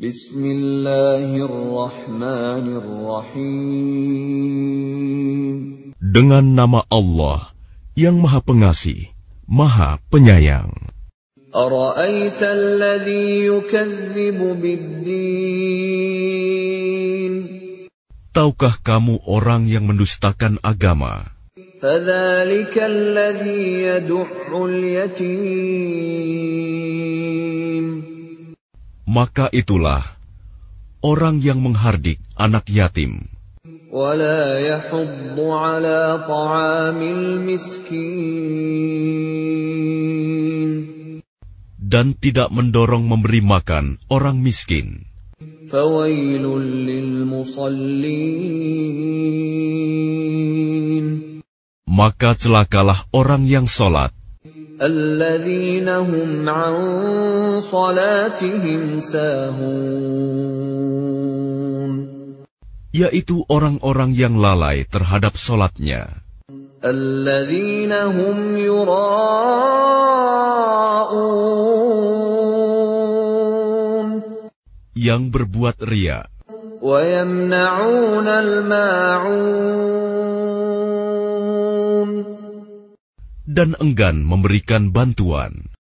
Bismillahirrahmanirrahim. Dengan nama Allah yang Maha Pengasih, Maha Penyayang. أرأيت الذي يكذب بالدين Tahukah kamu orang yang mendustakan agama? فذلك الذي يدع اليتيم Maka itulah orang yang menghardik anak yatim ولا يحض على طعام المسكين dan tidak mendorong memberi makan orang miskin. فويل للمصلين Maka celakalah orang yang sholat, الذين هم عن صلاتهم ساهون yaitu orang-orang yang lalai terhadap sholatnya, الذين هم يراءون yang berbuat ria, ويمنعون الماعون Dan enggan memberikan bantuan.